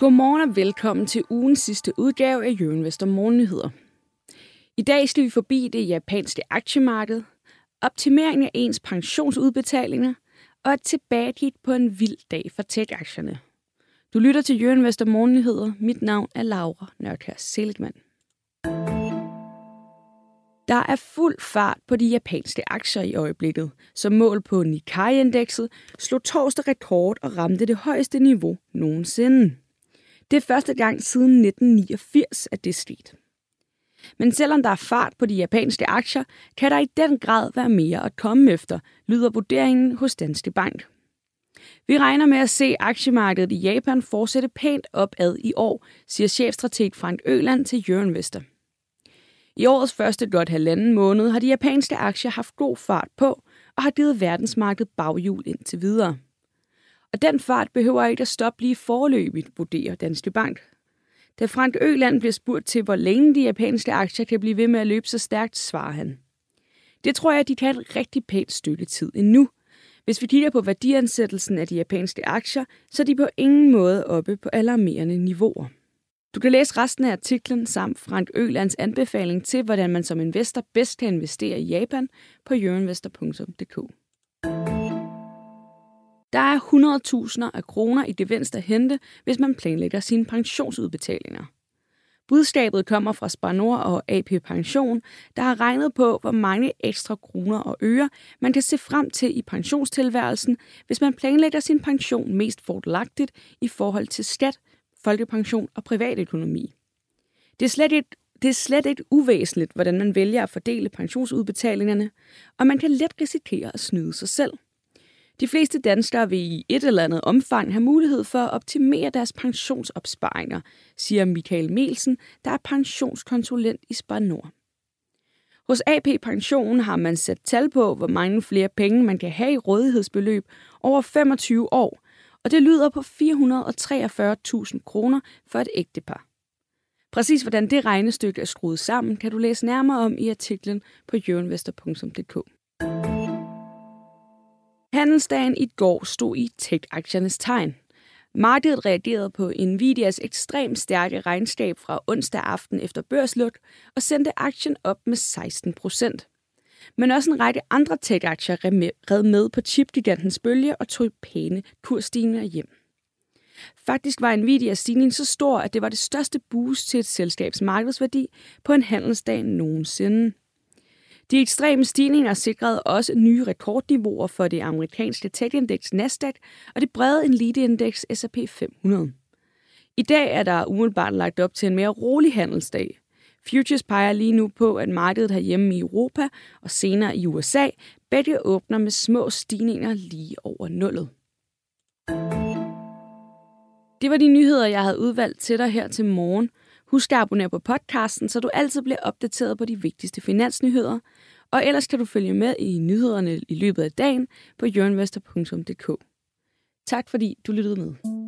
Godmorgen og velkommen til ugens sidste udgave af Jørgen Vester Morgennyheder. I dag skal vi forbi det japanske aktiemarked, optimering af ens pensionsudbetalinger og et tilbagekig på en vild dag for tech-aktierne. Du lytter til Jørgen Vester Morgennyheder. Mit navn er Laura Nørkær Seligman. Der er fuld fart på de japanske aktier i øjeblikket, som mål på Nikkei-indekset slog torsdag rekord og ramte det højeste niveau nogensinde. Det er første gang siden 1989, at det er sket. Men selvom der er fart på de japanske aktier, kan der i den grad være mere at komme efter, lyder vurderingen hos Danske Bank. Vi regner med at se aktiemarkedet i Japan fortsætte pænt opad i år, siger chefstrateg Frank Øland til Jørgen Vester. I årets første godt halvanden måned har de japanske aktier haft god fart på og har givet verdensmarkedet baghjul indtil videre. Og den fart behøver ikke at stoppe lige forløbigt, vurderer Danske Bank. Da Frank Øland bliver spurgt til, hvor længe de japanske aktier kan blive ved med at løbe så stærkt, svarer han. Det tror jeg, de kan et rigtig pænt stykke tid endnu. Hvis vi kigger på værdiansættelsen af de japanske aktier, så er de på ingen måde oppe på alarmerende niveauer. Du kan læse resten af artiklen samt Frank Ølands anbefaling til, hvordan man som investor bedst kan investere i Japan på euroinvestor.dk. Der er 100.000 af kroner i gevinst at hente, hvis man planlægger sine pensionsudbetalinger. Budskabet kommer fra Spanor og AP Pension, der har regnet på, hvor mange ekstra kroner og øre man kan se frem til i pensionstilværelsen, hvis man planlægger sin pension mest fordelagtigt i forhold til skat, folkepension og privatøkonomi. Det er slet et det er slet ikke uvæsentligt, hvordan man vælger at fordele pensionsudbetalingerne, og man kan let risikere at snyde sig selv. De fleste danskere vil i et eller andet omfang have mulighed for at optimere deres pensionsopsparinger, siger Michael Melsen, der er pensionskonsulent i Spar Nord. Hos AP Pension har man sat tal på, hvor mange flere penge man kan have i rådighedsbeløb over 25 år, og det lyder på 443.000 kroner for et ægtepar. Præcis hvordan det regnestykke er skruet sammen, kan du læse nærmere om i artiklen på jørenvester.dk. Handelsdagen i går stod i tech-aktiernes tegn. Markedet reagerede på Nvidias ekstremt stærke regnskab fra onsdag aften efter børsluk og sendte aktien op med 16 procent. Men også en række andre tech-aktier red med på chipgigantens bølge og tog pæne kursstigninger hjem. Faktisk var Nvidias stigning så stor, at det var det største boost til et selskabs markedsværdi på en handelsdag nogensinde. De ekstreme stigninger sikrede også nye rekordniveauer for det amerikanske tech-indeks Nasdaq og det brede elite-indeks S&P 500. I dag er der umiddelbart lagt op til en mere rolig handelsdag. Futures peger lige nu på, at markedet herhjemme i Europa og senere i USA begge åbner med små stigninger lige over nullet. Det var de nyheder, jeg havde udvalgt til dig her til morgen. Husk at abonnere på podcasten, så du altid bliver opdateret på de vigtigste finansnyheder. Og ellers kan du følge med i nyhederne i løbet af dagen på jørnvester.dk. Tak fordi du lyttede med.